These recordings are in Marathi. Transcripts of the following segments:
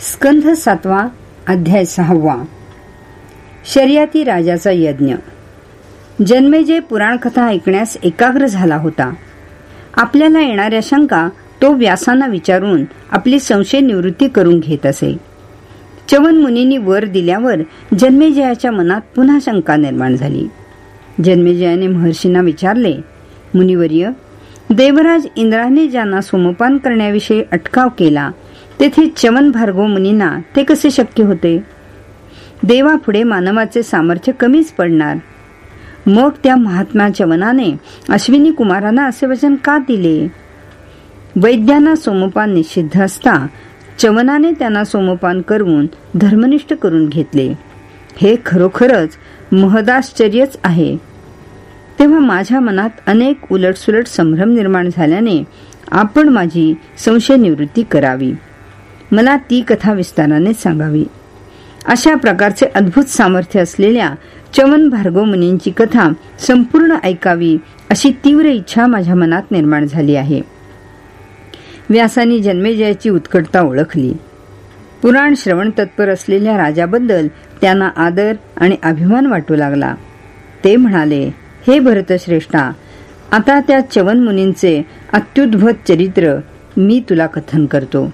स्कंध सातवा अध्याय सहावा. शर्यती राजाचा यज्ञ. जन्मेजे पुराणकथा ऐकण्यास एकाग्र झाला होता. आपल्याला येणाऱ्या शंका तो व्यासांना विचारून आपली संशय निवृत्ती करून घेत असे. चवन मुनींनी वर दिल्यावर जन्मेजयाच्या मनात पुन्हा शंका निर्माण झाली. जन्मेजयाने महर्षींना विचारले मुनिवर्य देवराज इंद्राने ज्यांना सोमपान करण्याविषयी अटकाव केला तेथे चवन भार्गव मुनींना ते कसे शक्य होते? देवापुढे मानवाचे सामर्थ्य कमीच पडणार. मग त्या महात्मा चवनाने अश्विनी कुमारांना असे वचन का दिले? वैद्यांना सोमपान निषिद्ध असता चवनाने त्यांना सोमपान करून धर्मनिष्ठ करून घेतले. हे खरोखरच महदाश्चर्यच आहे. तेव्हा माझ्या मनात अनेक उलटसुलट संभ्रम निर्माण झाल्याने आपण माझी संशय निवृत्ती करावी. मला ती कथा विस्ताराने सांगावी. अशा प्रकारचे अद्भुत सामर्थ्य असलेल्या चवन भार्गव मुनींची कथा संपूर्ण ऐकावी अशी तीव्र इच्छा माझ्या मनात निर्माण झाली आहे. व्यासानी जन्मेजयाची उत्कटता ओळखली. पुराण श्रवण तत्पर असलेल्या राजाबद्दल त्यांना आदर आणि अभिमान वाटू लागला. ते म्हणाले हे भरतश्रेष्ठा आता त्या चवन मुनींचे अत्युद्भत चरित्र मी तुला कथन करतो.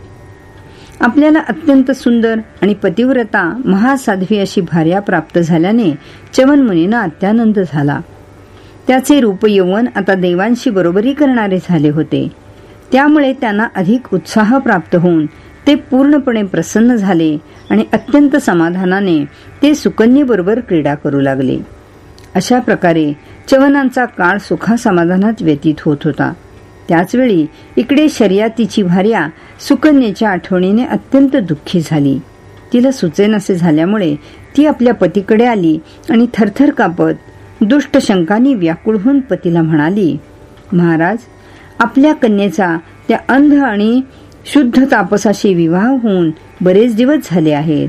आपल्याला अत्यंत सुंदर आणि पतिव्रता महासाध्वी अशी भार्या प्राप्त झाल्याने चवन मुनींना अत्यानंद झाला. त्याचे रूप यवन आता देवांशी बरोबरी करणारे झाले होते. त्यामुळे त्यांना अधिक उत्साह प्राप्त होऊन ते पूर्णपणे प्रसन्न झाले आणि अत्यंत समाधानाने ते सुकन्येबरोबर क्रीडा करू लागले. अशा प्रकारे चवनांचा काळ सुखासमाधानात व्यतीत होत होता. त्याचवेळी इकडे शर्यातीची भार्या सुकन्येच्या आठवणीने अत्यंत दुःखी झाली. तिला सुचेनसे झाल्यामुळे ती आपल्या पतीकडे आली आणि थरथर कापत दुष्ट शंकानी व्याकुळ होऊन पतीला म्हणाली महाराज आपल्या कन्येचा त्या अंध आणि शुद्ध तापसाशी विवाह होऊन बरेच दिवस झाले आहेत.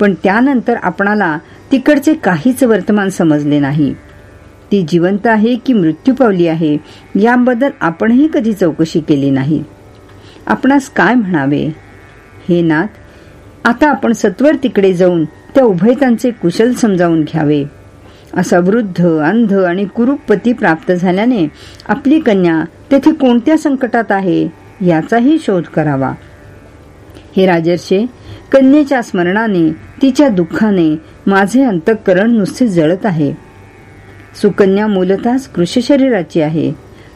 पण त्यानंतर आपणाला तिकडचे काहीच वर्तमान समजले नाही. ती जिवंत आहे की मृत्यू पावली आहे याबद्दल आपणही कधी चौकशी केली नाही. आपणास काय म्हणावे? हे नाथ आता आपण सत्वर तिकडे जाऊन त्या उभयतांचे कुशल समजावून घ्यावे. असा वृद्ध अंध आणि कुरूप पती प्राप्त झाल्याने आपली कन्या तेथे कोणत्या संकटात आहे याचाही शोध करावा. हे राजर्षे कन्येच्या स्मरणाने तिच्या दुःखाने माझे अंतःकरण नुसते जळत आहे. सुकन्या मूलतःच कृषी शरीराची आहे.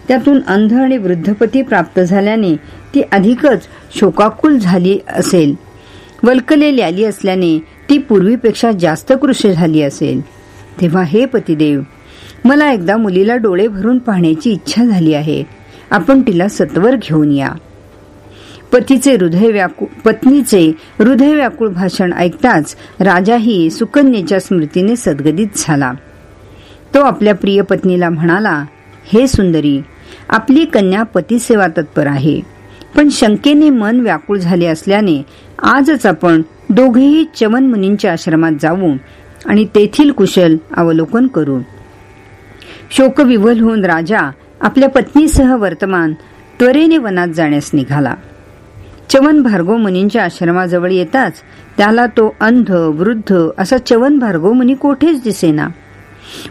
त्यातून अंध आणि वृद्धपती प्राप्त झाल्याने ती अधिकच शोकाकुल झाली असेल. वल्कलेली आली असल्याने ती पूर्वीपेक्षा जास्त कृषी झाली असेल. तेव्हा हे पतिदेव मला एकदा मुलीला डोळे भरून पाहण्याची इच्छा झाली आहे. आपण तिला सत्वर घेऊन या. पतीचे हृदय व्याकुळ पत्नीचे हृदय व्याकुळ भाषण ऐकताच राजाही सुकन्येच्या स्मृतीने सद्गदित झाला. तो आपल्या प्रिय पत्नीला म्हणाला हे सुंदरी आपली कन्या पतीसेवा तत्पर आहे. पण शंकेने मन व्याकुळ झाले असल्याने आजच आपण दोघेही चवन मुनींच्या आश्रमात जाऊ आणि तेथील कुशल अवलोकन करू. शोकविवल होऊन राजा आपल्या पत्नीसह वर्तमान त्वरेने वनात जाण्यास निघाला. चवन भार्गव मुनींच्या आश्रमाजवळ येताच त्याला तो अंध वृद्ध असा चवन भार्गव मुनी कोठेच दिसेना.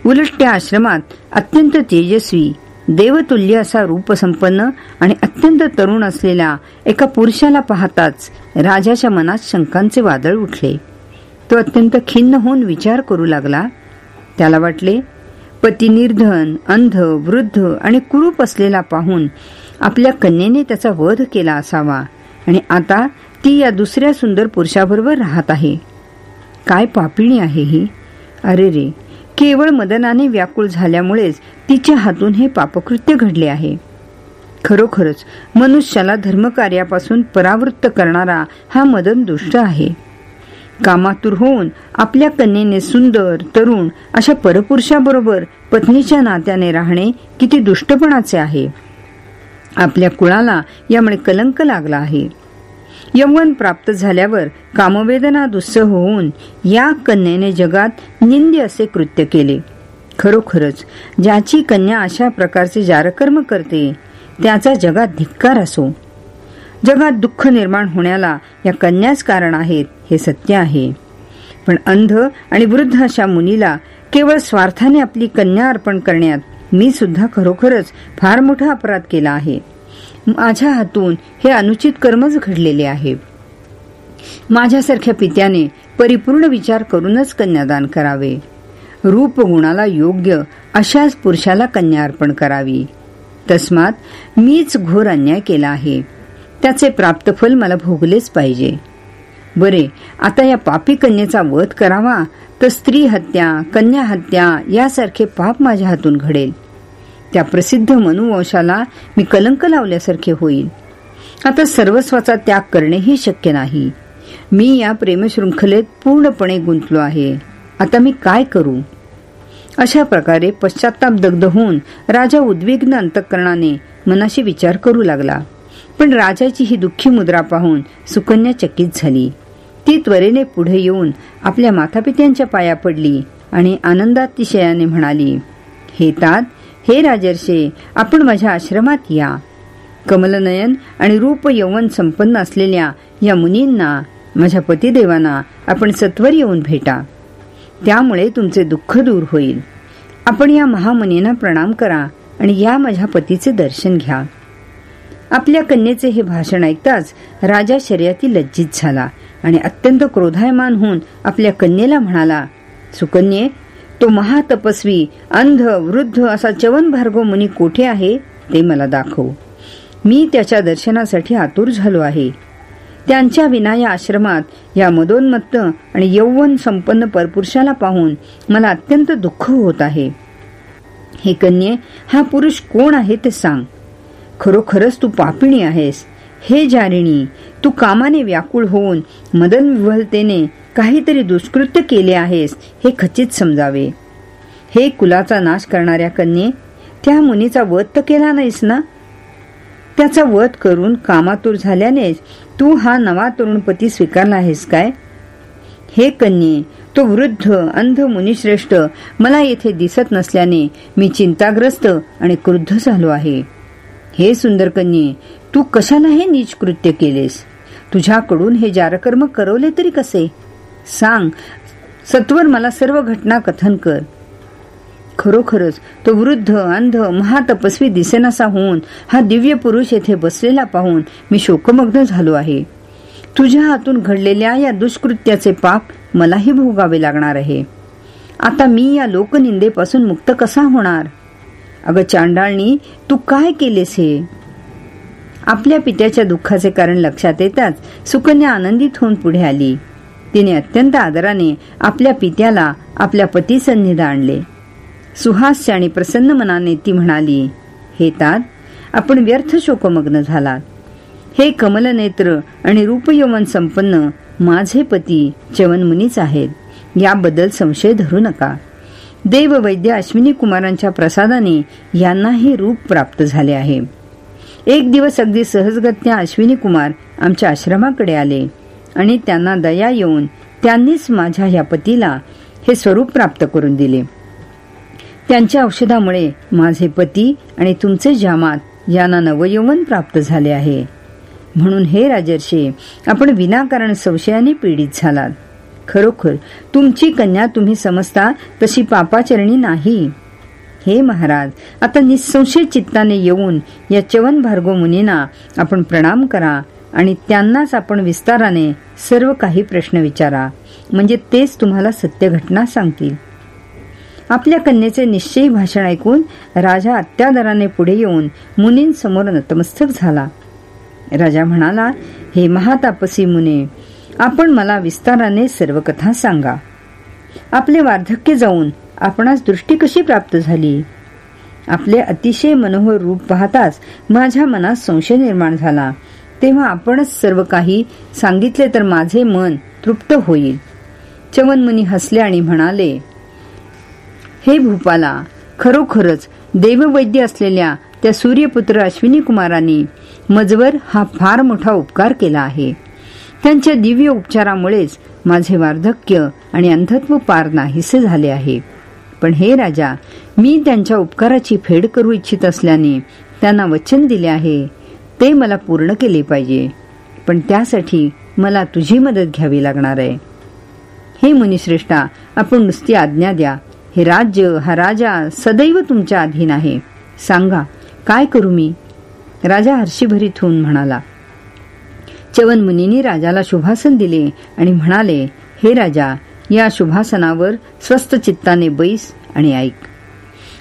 उलट त्या आश्रमात अत्यंत तेजस्वी देवतुल्य असा रूपसंपन्न आणि अत्यंत तरुण असलेल्या एका पुरुषाला पाहताच राजाच्या मनात शंकांचे वादळ उठले. तो अत्यंत खिन्न होऊन विचार करू लागला. त्याला वाटले पती निर्धन अंध वृद्ध आणि कुरूप असलेला पाहून आपल्या कन्येने त्याचा वध केला असावा आणि आता ती या दुसऱ्या सुंदर पुरुषाबरोबर राहत आहे. काय पापिणी आहे ही? अरे रे केवळ मदनाने व्याकुळ झाल्यामुळेच तिच्या हातून हे पापकृत्य घडले आहे. खरोखरच मनुष्याला धर्मकार्यापासून परावृत्त करणारा हा मदन दुष्ट आहे. कामातूर होऊन आपल्या कन्येने सुंदर तरुण अशा परपुरुषाबरोबर पत्नीच्या नात्याने राहणे किती दुष्टपणाचे आहे. आपल्या कुळाला यामुळे कलंक लागला आहे. यवन प्राप्त झाल्यावर कामवेदना दुस्सह होऊन या कन्येने जगात निंद्य असे कृत्य केले. खरोखरच ज्याची कन्या अशा प्रकारचे जारकर्म करते त्याचा जगात धिक्कार असो. जगात दुःख निर्माण होण्याला या कन्याच कारण आहेत हे सत्य आहे. पण अंध आणि वृद्ध अशा मुनीला केवळ स्वार्थाने आपली कन्या अर्पण करण्यात मी सुद्धा खरोखरच फार मोठा अपराध केला आहे. माझ्या हातून हे अनुचित कर्मच घडलेले आहे. माझ्यासारख्या पित्याने परिपूर्ण विचार करूनच कन्यादान करावे. रूप गुणाला योग्य अशाच पुरुषाला कन्या अर्पण करावी. तस्मात मीच घोर अन्याय केला आहे. त्याचे प्राप्त फल मला भोगलेच पाहिजे. बरे आता या पापी कन्येचा वध करावा तर स्त्री हत्या कन्या हत्या यासारखे पाप माझ्या हातून घडेल. त्या प्रसिद्ध मनुवंशाला मी कलंक लावल्यासारखे होईल. आता सर्वस्वाचा त्याग करणेही शक्य नाही. मी या प्रेमशृंखलेत पूर्णपणे गुंतलो आहे. आता मी काय करू? अशा प्रकारे पश्चाताप दग्ध होऊन राजा उद्विग्न अंतकरणाने मनाशी विचार करू लागला. पण राजाची ही दुःखी मुद्रा पाहून सुकन्या चकित झाली. ती त्वरेने पुढे येऊन आपल्या मातापित्यांच्या पाया पडली आणि आनंदातिशयाने म्हणाली हे तात हे राजर्षे आपण माझ्या आश्रमात या. कमलनयन आणि रूप यवन संपन्न असलेल्या या मुनींना माझ्या पतिदेवांना आपण सत्वर येऊन भेटा. त्यामुळे तुमचे दुःख दूर होईल. आपण या महामुनींना प्रणाम करा आणि या माझ्या पतीचे दर्शन घ्या. आपल्या कन्येचे हे भाषण ऐकताच राजा शर्यती लज्जित झाला आणि अत्यंत क्रोधायमान होऊन आपल्या कन्येला म्हणाला सुकन्ये तो महातपस्वी अंध वृद्ध असा चवन भार्गव मुनी कोठे आहे ते मला दाखव. मी त्याच्या दर्शनासाठी आतुर झालो आहे. त्यांच्या विना या आश्रमात या मदोन्मत्त आणि यौवन संपन्न परपुरुषाला पाहून मला अत्यंत दुःख होत आहे. हे कन्ये हा पुरुष कोण आहे ते सांग. खरोखरच तू पापिणी आहेस. हे जारिणी तू कामाने व्याकुळ होऊन मदन विव्हलतेने काहीतरी दुष्कृत्य केले आहेस हे खचित समजावे. हे कुलाचा नाश करणाऱ्या कन्ये त्या मुनीचा वध तर केला नाहीस ना? त्याचा वध करून कामातूर झाल्यानेच तू हा नवा तरुणपती स्वीकारला आहेस काय? हे कन्ये तो वृद्ध अंध मुनिश्रेष्ठ मला येथे दिसत नसल्याने मी चिंताग्रस्त आणि क्रुद्ध झालो आहे. हे सुंदर कन्ये तू कशाला हे नीच कृत्य केलेस? तुझ्याकडून हे जारकर्म करवले तरी कसे? सांग. सत्वर मला सर्व घटना कथन कर. खरोखरच तो वृद्ध अंध महातपस्वी दिसेनासा होऊन हा दिव्य पुरुष येथे बसलेला पाहून मी शोकमग्न झालो आहे. तुझ्या हातून घडलेल्या या दुष्कृत्याचे पाप मलाही भोगावे लागणार आहे. आता मी या लोकनिंदेपासून मुक्त कसा होणार? अगं चांडाळणी तू काय केलेस हे? आपल्या पित्याच्या दुःखाचे कारण लक्षात येताच सुकन्या आनंदित होऊन पुढे आली. तिने अत्यंत आदराने आपल्या पित्याला आपल्या पतीसन्निध आणले सुहास्य आणि प्रसन्न मनाने ती म्हणाली हे तात आपण व्यर्थ शोकमग्न झालात. हे कमलनेत्र आणि रूपयवन संपन्न माझे पती चवनमुनीच आहेत. याबद्दल संशय धरू नका. देव वैद्य अश्विनी कुमारांच्या प्रसादाने यांनाही रूप प्राप्त झाले आहे. एक दिवस अगदी सहजगत्या अश्विनी कुमार आमच्या आश्रमाकडे आले. आणि त्यांना दया येऊन त्यांनीच माझ्या या पतीला हे स्वरूप प्राप्त करून दिले. त्यांच्या औषधामुळे माझे पती आणि तुमचे जामात यांना नवयौवन प्राप्त झाले आहे. म्हणून हे राजर्षे आपण विनाकारण संशयाने पीडित झालात. खरोखर तुमची कन्या तुम्ही समजता तशी पापाचरणी नाही. हे महाराज आता निसंशय चित्ताने येऊन या चवन भार्गव मुनींना आपण प्रणाम करा आणि त्यांनाच आपण विस्ताराने सर्व काही प्रश्न विचारा. म्हणजे तेच तुम्हाला सत्य घटना सांगतील. आपल्या कन्येचे निश्चयी भाषण ऐकून राजा अत्यादराने पुढे येऊन मुनींसमोर नतमस्तक झाला. राजा म्हणाला हे महातापसी मुने आपण मला विस्ताराने सर्व कथा सांगा. आपले वार्धक्य जाऊन आपणास दृष्टी कशी प्राप्त झाली? आपले अतिशय मनोहर रूप पाहताच माझ्या मनात संशय निर्माण झाला. तेव्हा आपणच सर्व काही सांगितले तर माझे मन तृप्त होईल. चवनमुनी हसले आणि म्हणाले हे भूपाला खरोखरच देववैद्य असलेल्या त्या सूर्यपुत्र अश्विनी कुमारांनी मजवर हा फार मोठा उपकार केला आहे. त्यांच्या दिव्य उपचारामुळेच माझे वार्धक्य आणि अंधत्व पार नाहीसे झाले आहे. पण हे राजा मी त्यांच्या उपकाराची फेड करू इच्छित असल्याने त्यांना वचन दिले आहे. ते मला पूर्ण केले पाहिजे. पण त्यासाठी मला तुझी मदत घ्यावी लागणार आहे. हे मुनिश्रेष्ठा आपण नुसती आज्ञा द्या. हे राज्य हा राजा सदैव तुमच्या अधीन आहे. सांगा काय करू मी? राजा हर्षीभरीत होऊन म्हणाला. चवन मुनींनी राजाला शुभासन दिले आणि म्हणाले हे राजा या शुभासनावर स्वस्त चित्ताने बैस आणि ऐक.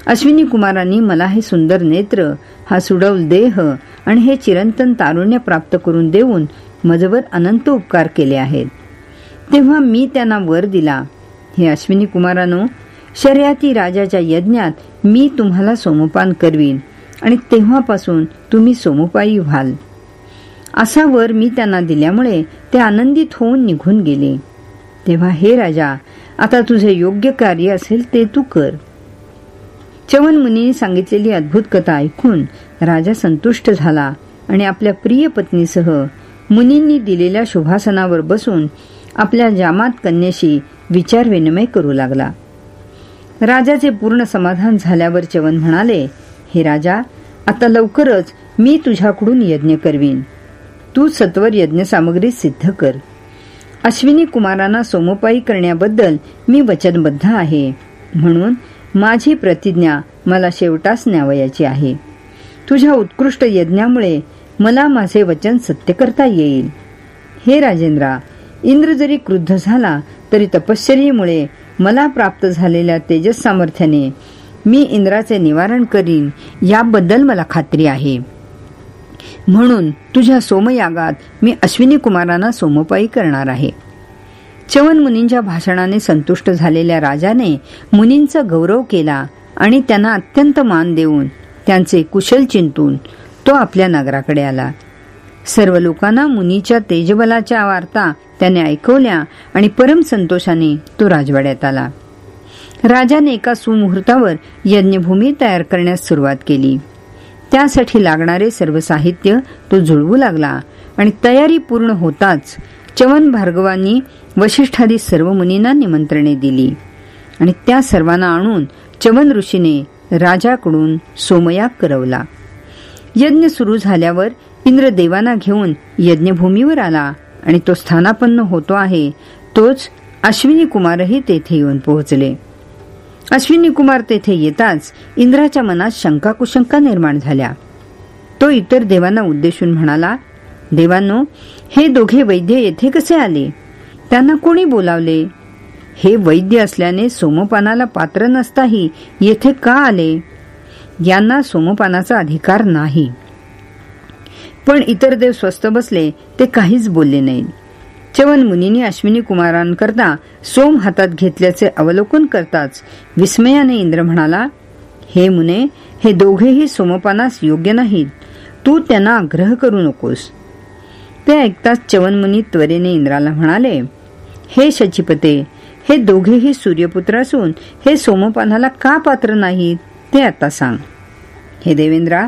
अश्विनी कुमारांनी मला हे सुंदर नेत्र हा सुडवल देह आणि हे चिरंतन तारुण्य प्राप्त करून देऊन मजवर अनंत उपकार केले आहेत. तेव्हा मी त्यांना वर दिला. हे अश्विनी कुमारानो शर्याती राजाच्या यज्ञात मी तुम्हाला सोमपान करवीन आणि तेव्हापासून तुम्ही सोमपायी व्हाल. असा वर मी त्यांना दिल्यामुळे ते आनंदित होऊन निघून गेले. तेव्हा हे राजा आता तुझे योग्य कार्य असेल ते तू कर. चवन मुनी सांगितलेली अद्भुत कथा ऐकून राजा संतुष्ट झाला आणि आपल्या प्रिय पत्नीसह मुनींनी दिलेल्या शुभासनावर बसून आपल्या जामात कन्याशी विचार विनिमय करू लागला. राजाचे पूर्ण समाधान झाल्यावर चवन म्हणाले हे राजा आता लवकरच मी तुझ्याकडून यज्ञ करवीन. तू सत्वर यज्ञ सामग्री सिद्ध कर. अश्विनी कुमारांना सोमोपायी करण्याबद्दल मी वचनबद्ध आहे. म्हणून माझी प्रतिज्ञा मला शेवटास न्यावयाची आहे. तुझ्या उत्कृष्ट यज्ञामुळे मला माझे वचन सत्य करता येईल. हे राजेंद्रा इंद्र जरी क्रुद्ध झाला तरी तपश्चर्येमुळे मला प्राप्त झालेल्या तेजस सामर्थ्याने मी इंद्राचे निवारण करीन याबद्दल मला खात्री आहे. म्हणून तुझ्या सोमयागात मी अश्विनी कुमारांना सोमपायी करणार आहे. चवन मुनींच्या भाषणाने संतुष्ट झालेल्या राजाने मुनींचा गौरव केला आणि त्यांना अत्यंत मान देऊन त्यांचे कुशल चिंतून तो आपल्या नगराकडे आला. सर्व लोकांना मुनीच्या तेजबलाच्या वार्ता त्याने ऐकवल्या आणि परम संतोषाने तो राजवाड्यात आला. राजाने एका सुमुहूर्तावर यज्ञभूमी तयार करण्यास सुरुवात केली. त्यासाठी लागणारे सर्व साहित्य तो जुळवू लागला आणि तयारी पूर्ण होताच चवन भार्गवांनी वशिष्ठादी सर्व मुनींना निमंत्रणे दिली. आणि त्या सर्वांना आणून चवन ऋषीने राजाकडून सोमयाग करवला. यज्ञ सुरू झाल्यावर इंद्र देवाना घेऊन यज्ञभूमीवर आला आणि तो स्थानापन्न होतो आहे तोच अश्विनी कुमारही तेथे येऊन पोहोचले. अश्विनी कुमार तेथे येताच इंद्राच्या मनात शंका कुशंका निर्माण झाल्या. तो इतर देवांना उद्देशून म्हणाला देवांनो हे दोघे वैद्य येथे कसे आले? त्यांना कोणी बोलावले? हे वैद्य असल्याने सोमपानाला पात्र नसताही येथे का आले? यांना सोमपानाचा अधिकार नाही. पण इतर देव स्वस्त बसले ते काहीच बोलले नाही. चवन मुनी अश्विनी कुमारांकरता सोम हातात घेतल्याचे अवलोकन करताच विस्मयाने इंद्र म्हणाला हे मुने हे दोघेही सोमपानास योग्य नाहीत. तू त्यांना आग्रह करू नकोस. ते ऐकताच चवनमुनी त्वरेने इंद्राला म्हणाले हे शचीपते हे दोघेही सूर्यपुत्र असून हे सोमपानाला का पात्र नाहीत ते आता सांग. हे देवेंद्रा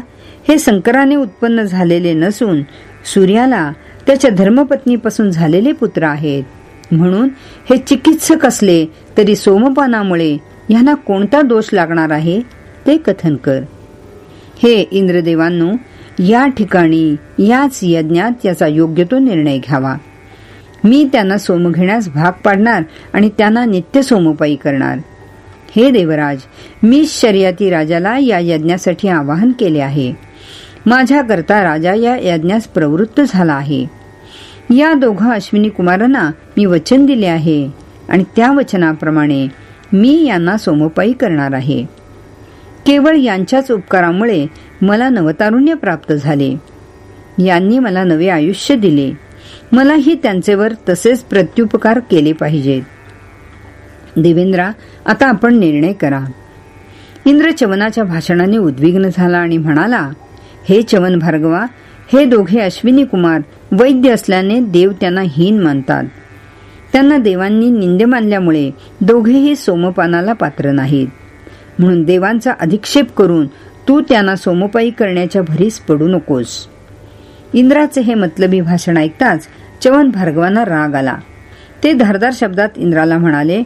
हे शंकराने उत्पन्न झालेले नसून सूर्याला त्याच्या धर्मपत्नीपासून झालेले पुत्र आहेत. म्हणून हे चिकित्सक असले तरी सोमपानामुळे यांना कोणता दोष लागणार आहे ते कथन कर. हे इंद्रदेवांनो या ठिकाणी याच यज्ञात याचा योग्य तो निर्णय घ्यावा. मी त्यांना सोम घेण्यास भाग पाडणार आणि त्यांना नित्य सोमोपायी करणार. हे देवराज मी शर्यती राजाला या यज्ञासाठी आवाहन केले आहे. माझ्याकरता राजा या यज्ञास प्रवृत्त झाला आहे. या दोघा अश्विनी कुमारांना मी वचन दिले आहे आणि त्या वचनाप्रमाणे मी यांना सोमोपायी करणार आहे. केवळ यांच्याच उपकारामुळे मला नवतारुण्य प्राप्त झाले. यांनी मला नवे आयुष्य दिले. मलाही त्यांचेवर तसेच प्रत्युपकार केले पाहिजेत. देवेंद्रा आता आपण निर्णय करा. इंद्र चवनाच्या भाषणाने उद्विग्न झाला आणि म्हणाला हे चवन भार्गवा हे दोघे अश्विनी कुमार वैद्य असल्याने देव त्यांना हीन मानतात. त्यांना देवांनी निंदे मानल्यामुळे दोघेही सोमपानाला पात्र नाहीत. म्हणून देवांचा अधिक्षेप करून तू त्यांना सोमोपायी करण्याच्या भरीस पडू नकोस. इंद्राचे हे मतलबी भाषण ऐकताच चवन भार्गवांना राग आला. ते धारदार शब्दात इंद्राला म्हणाले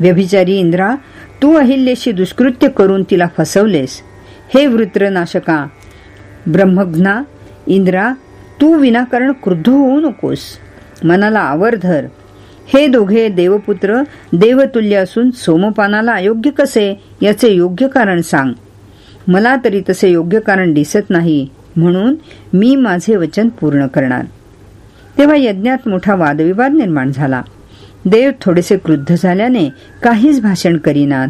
व्यभिचारी इंद्रा तू अहिल्येशी दुष्कृत्य करून तिला फसवलेस. हे वृत्रनाशका ब्रह्मघ्ना इंद्रा तू विनाकारण क्रुद्ध होऊ नकोस. मनाला आवर धर. हे दोघे देवपुत्र देवतुल्य असून सोमपानाला अयोग्य कसे याचे योग्य कारण सांग. मला तरी तसे योग्य कारण दिसत नाही म्हणून मी माझे वचन पूर्ण करणार. तेव्हा यज्ञात मोठा वादविवाद निर्माण झाला. देव थोडेसे क्रुद्ध झाल्याने काहीच भाषण करीनात.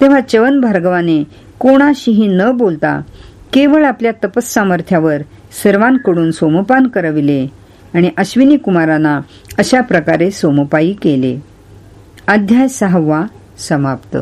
तेव्हा चवन भार्गवाने कोणाशीही न बोलता केवळ आपल्या तपस्सामर्थ्यावर सर्वांकडून सोमपान करविले. आणि अश्विनी कुमारांना अशा प्रकारे सोमपायी केले. अध्याय सहावा समाप्त.